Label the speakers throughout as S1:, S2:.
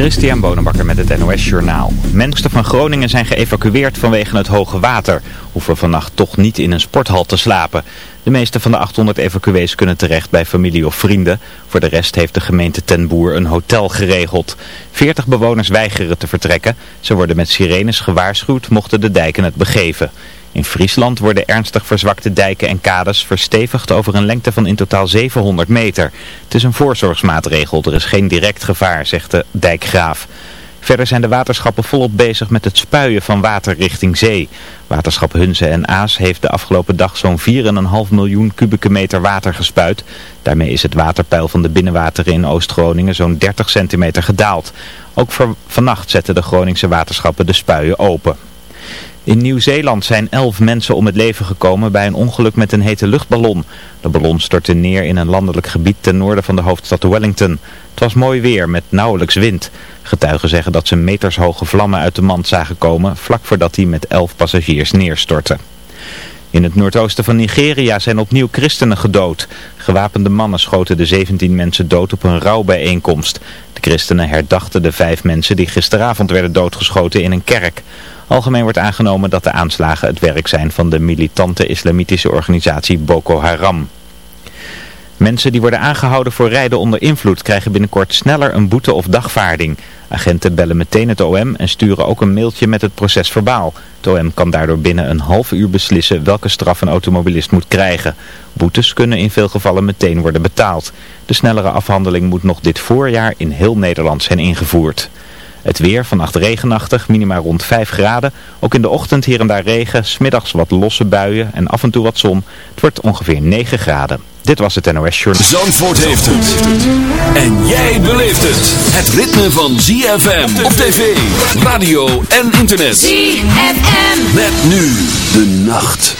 S1: Christian Bonenbakker met het NOS Journaal. Mensen van Groningen zijn geëvacueerd vanwege het hoge water. Hoeven vannacht toch niet in een sporthal te slapen. De meeste van de 800 evacuees kunnen terecht bij familie of vrienden. Voor de rest heeft de gemeente Ten Boer een hotel geregeld. 40 bewoners weigeren te vertrekken. Ze worden met sirenes gewaarschuwd mochten de dijken het begeven. In Friesland worden ernstig verzwakte dijken en kades verstevigd over een lengte van in totaal 700 meter. Het is een voorzorgsmaatregel, er is geen direct gevaar, zegt de dijkgraaf. Verder zijn de waterschappen volop bezig met het spuien van water richting zee. Waterschap Hunze en Aas heeft de afgelopen dag zo'n 4,5 miljoen kubieke meter water gespuit. Daarmee is het waterpeil van de binnenwateren in Oost-Groningen zo'n 30 centimeter gedaald. Ook vannacht zetten de Groningse waterschappen de spuien open. In Nieuw-Zeeland zijn elf mensen om het leven gekomen bij een ongeluk met een hete luchtballon. De ballon stortte neer in een landelijk gebied ten noorden van de hoofdstad Wellington. Het was mooi weer met nauwelijks wind. Getuigen zeggen dat ze metershoge vlammen uit de mand zagen komen vlak voordat hij met elf passagiers neerstortte. In het noordoosten van Nigeria zijn opnieuw christenen gedood. Gewapende mannen schoten de 17 mensen dood op een rouwbijeenkomst. De christenen herdachten de vijf mensen die gisteravond werden doodgeschoten in een kerk. Algemeen wordt aangenomen dat de aanslagen het werk zijn van de militante islamitische organisatie Boko Haram. Mensen die worden aangehouden voor rijden onder invloed krijgen binnenkort sneller een boete of dagvaarding. Agenten bellen meteen het OM en sturen ook een mailtje met het proces verbaal. Het OM kan daardoor binnen een half uur beslissen welke straf een automobilist moet krijgen. Boetes kunnen in veel gevallen meteen worden betaald. De snellere afhandeling moet nog dit voorjaar in heel Nederland zijn ingevoerd. Het weer vannacht regenachtig, minima rond 5 graden. Ook in de ochtend hier en daar regen, smiddags wat losse buien en af en toe wat zon. Het wordt ongeveer 9 graden. Dit was het NOS Journal.
S2: Zandvoort heeft het. En jij beleeft het. Het ritme van ZFM op tv, radio en internet.
S3: ZFM.
S2: Met nu de nacht.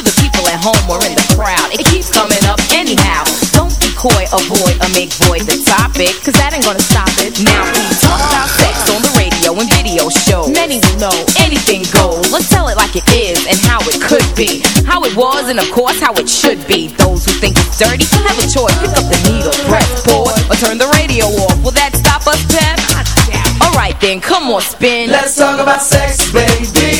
S4: The
S5: people at home or in the crowd, it keeps coming up anyhow. Don't be coy, avoid, or make void the topic, cause that ain't gonna stop it. Now we talk about sex on the radio and video shows. Many will know anything goes. Let's tell it like it is and how it could be. How it was and of course how it should be. Those who think it's dirty have a choice. Pick up the needle, press pause, or turn the radio off. Will that stop us, Pep? Alright then, come on, spin.
S4: Let's talk about sex, baby.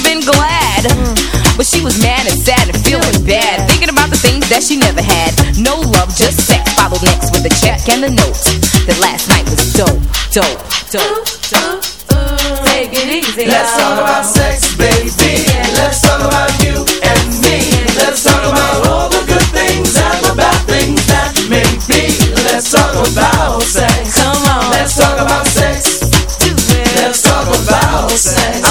S5: been glad. But she was mad and sad and feeling bad. Thinking about the things that she never had. No love, just sex. Followed next with a check and a note. That last night was dope, dope, dope, dope. Take it easy.
S4: Let's talk about sex, baby. Let's talk about you and me. Let's talk about all the good things and the bad things that may be. Let's talk about sex.
S5: Come on.
S4: Let's talk about sex.
S5: Do it.
S4: Let's talk about sex.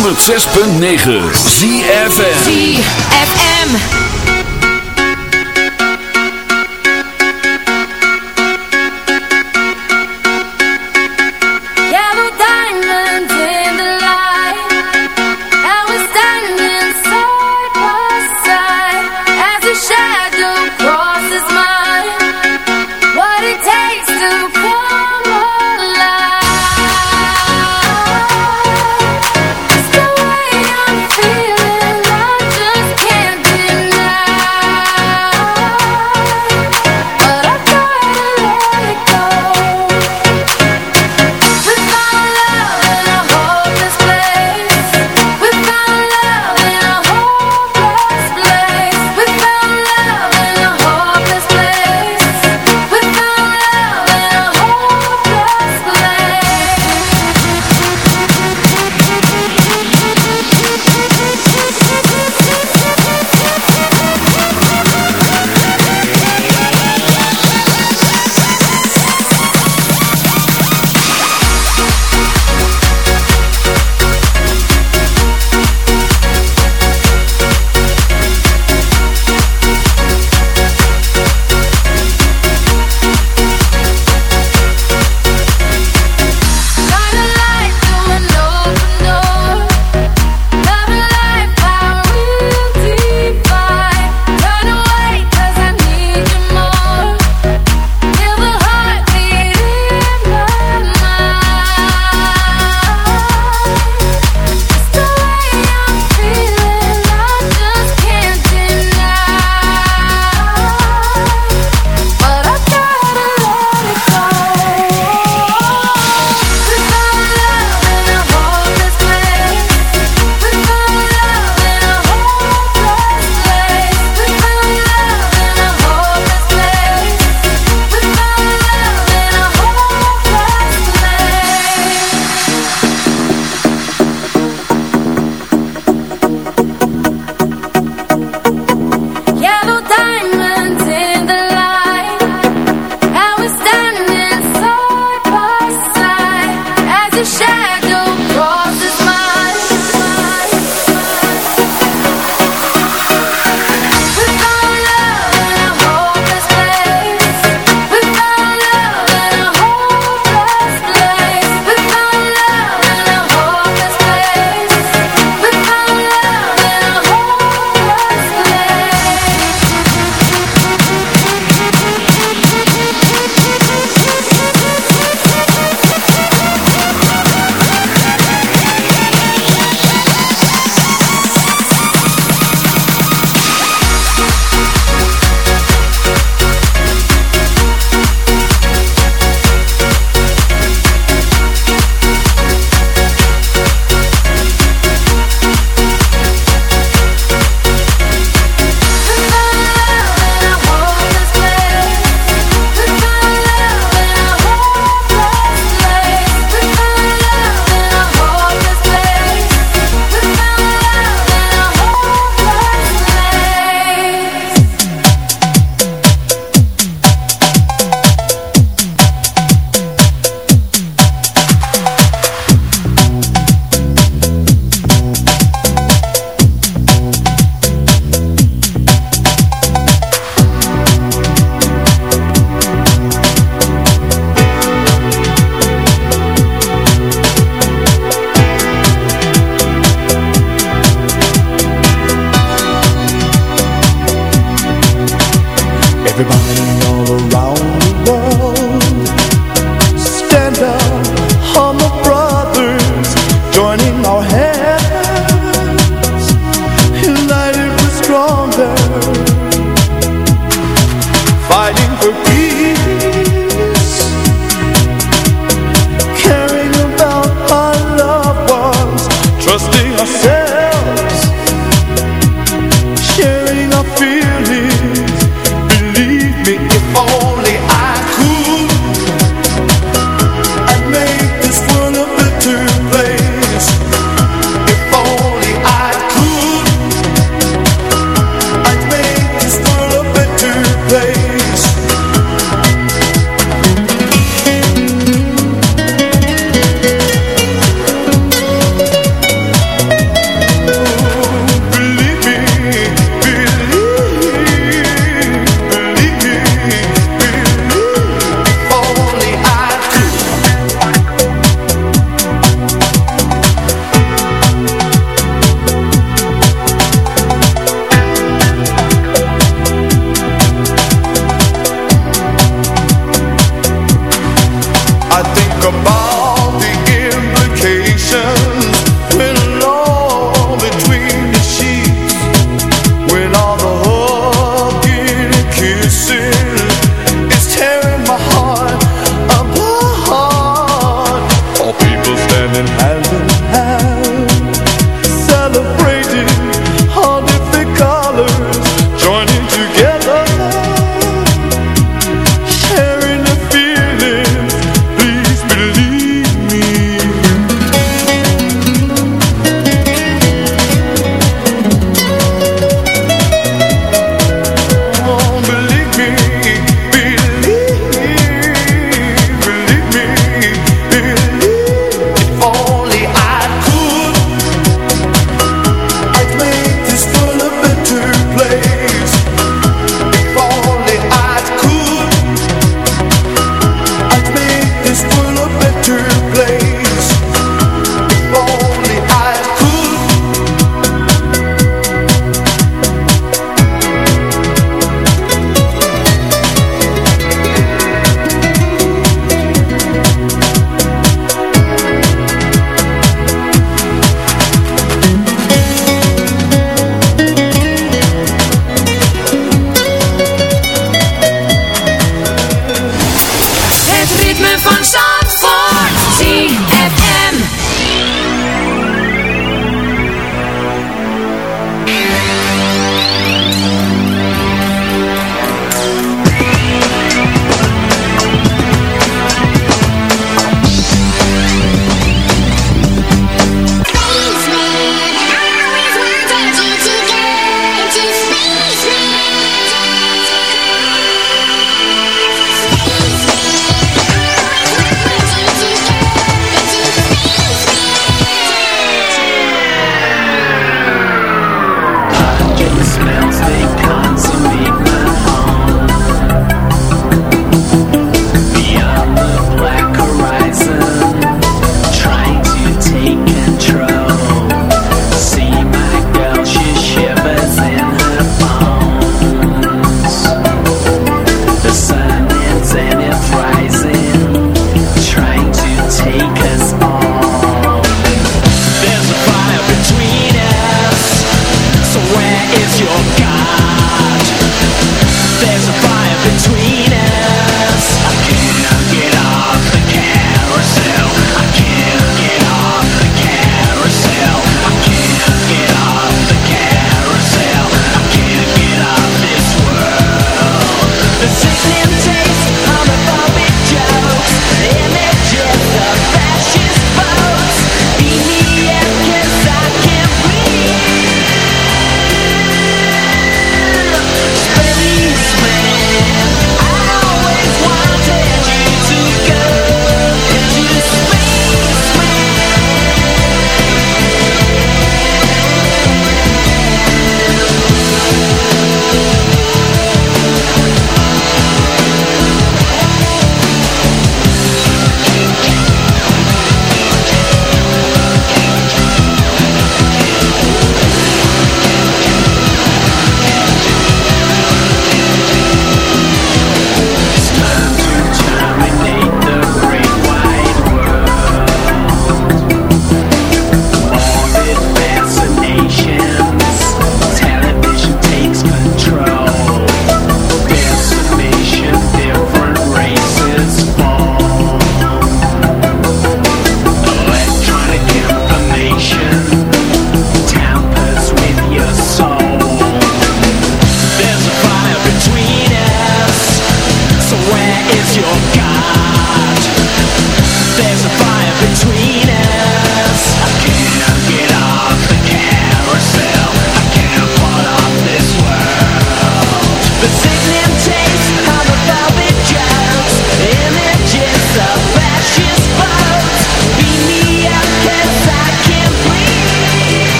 S2: 106.9 ZFM
S6: ZFM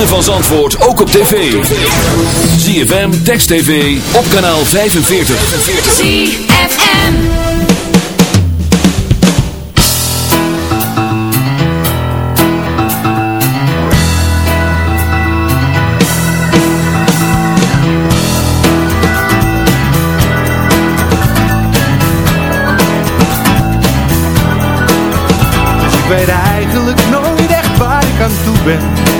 S2: ritme van Zandvoort ook op tv. ZFM, Text TV, op kanaal 45.
S5: ZFM
S7: dus Ik weet eigenlijk nooit echt waar ik aan toe ben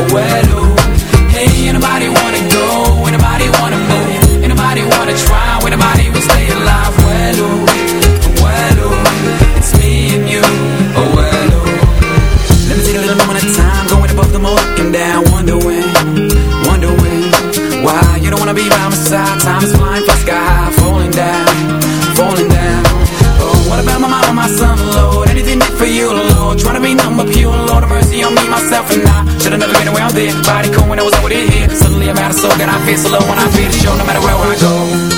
S8: Ooh. Hey, anybody wanna go? Anybody wanna move? Anybody wanna try? Anybody will stay alive. Well, ooh, well, ooh, it's me and you. Oh, well, ooh. Let me take a little moment of time, going above them, looking down, wondering, wondering why you don't wanna be by my side. Time is flying, fly sky high, falling down, falling down. Oh, what about my mama, my son, Lord? Anything did for you, Lord? Trying to be number pure, Lord, have mercy on me, myself, and I. Should've never been around there. Body cool when I was over here. Suddenly I'm out of soul, and I feel so low when I feel the show, no matter where I go.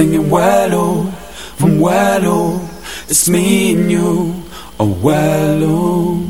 S8: singing Wello from Wello. It's me and you, oh
S2: Wello.